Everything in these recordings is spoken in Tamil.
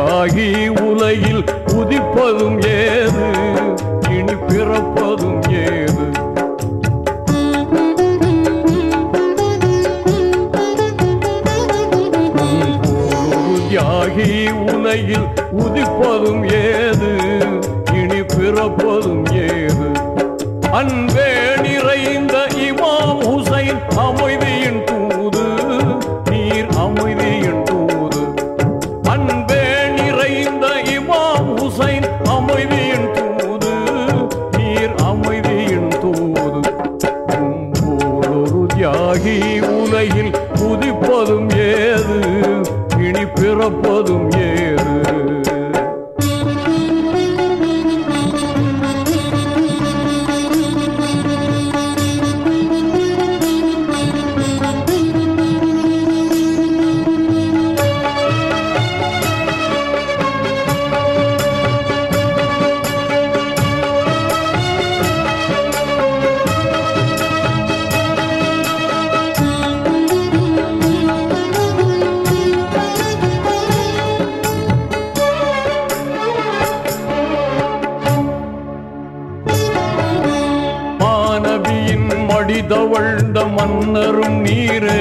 உலையில் உதிப்பதும் ஏது? இனி பிறப்பதும் ஏது? ஒரு தியாகி உலையில் உதிப்பதும் ஏது? இனி பிறப்பதும் ஏது? அன்பே நிறைந்த இமாம் ஹுசைன் அமைதியின் பிறப்பதும் ஏறு. மடிதவழ்ந்த மன்னரும் நீரே.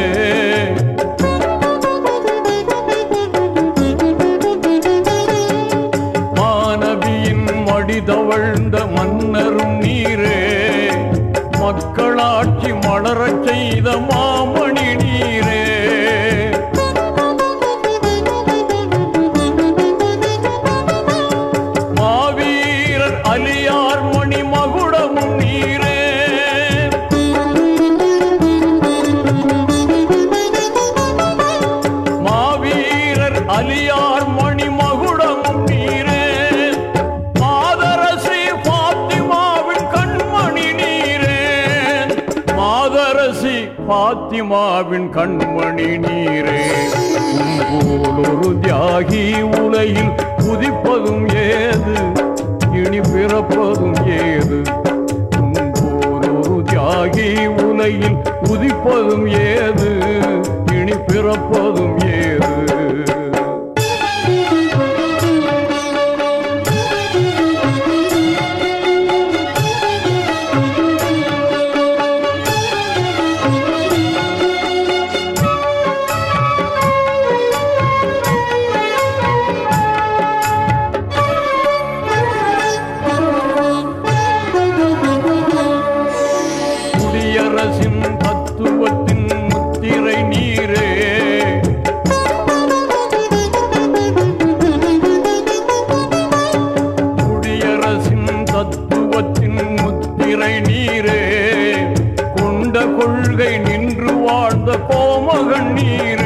மாணவியின் மடிதவழ்ந்த மன்னரும் நீரே. மக்களாட்சி மலரச் செய்த மா பாத்திமாவின் கண்மணி நீரே. ஒரு தியாகி உலையில் குதிப்பதும் ஏது? இனி பிறப்பதும் ஏது? ஒரு தியாகி உலையில் குதிப்பதும் ஏது? இனி பிறப்பதும் ஏது? குடியரசின் தத்துவத்தின் முத்திரை நீரே. குடியரசின் தத்துவத்தின் முத்திரை நீரே. கொண்ட கொள்கை நின்று வாழ்ந்த கோமகன் நீர்.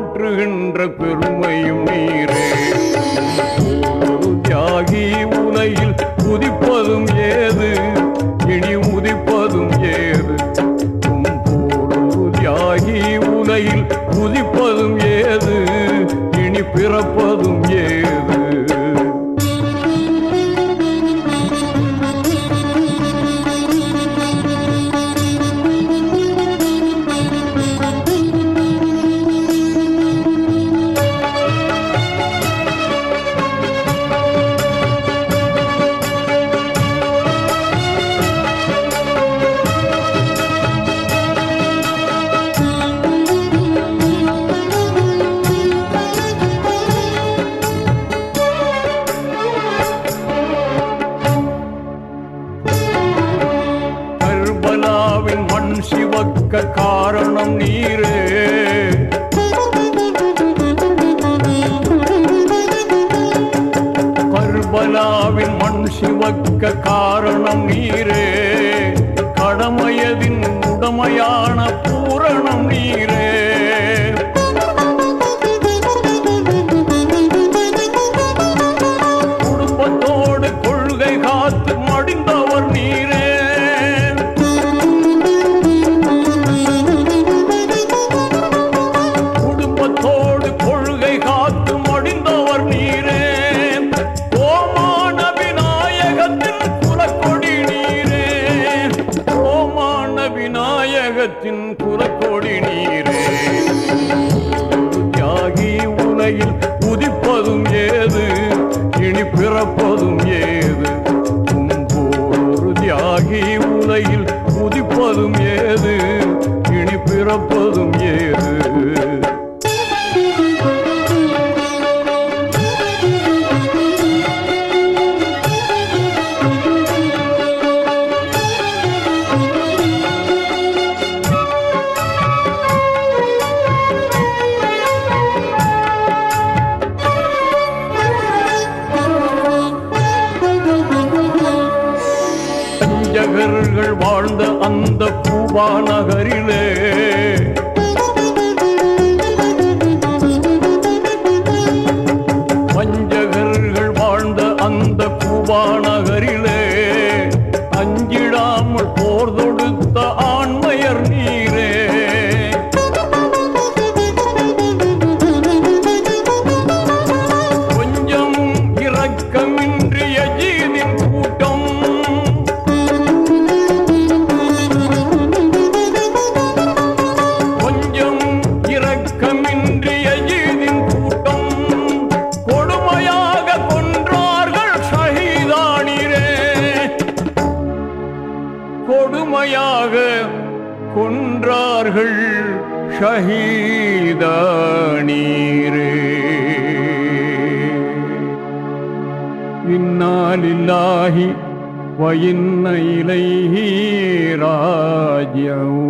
போற்றுகின்ற பெருமையும் கர்பலாவின் மண் சிவக்க காரணம் நீரே. கர்பலாவின் மண் சிவக்க காரணம் நீரே. கடமையதின் உடமையா In kura பஞ்சகர்கள் வாழ்ந்த அந்த பூபா நகரிலே. பஞ்சகர்கள் வாழ்ந்த அந்த பூபா கொன்றார்கள் ஷஹீதானீரே இன்னாலில்லாஹி وإن إليه راجعون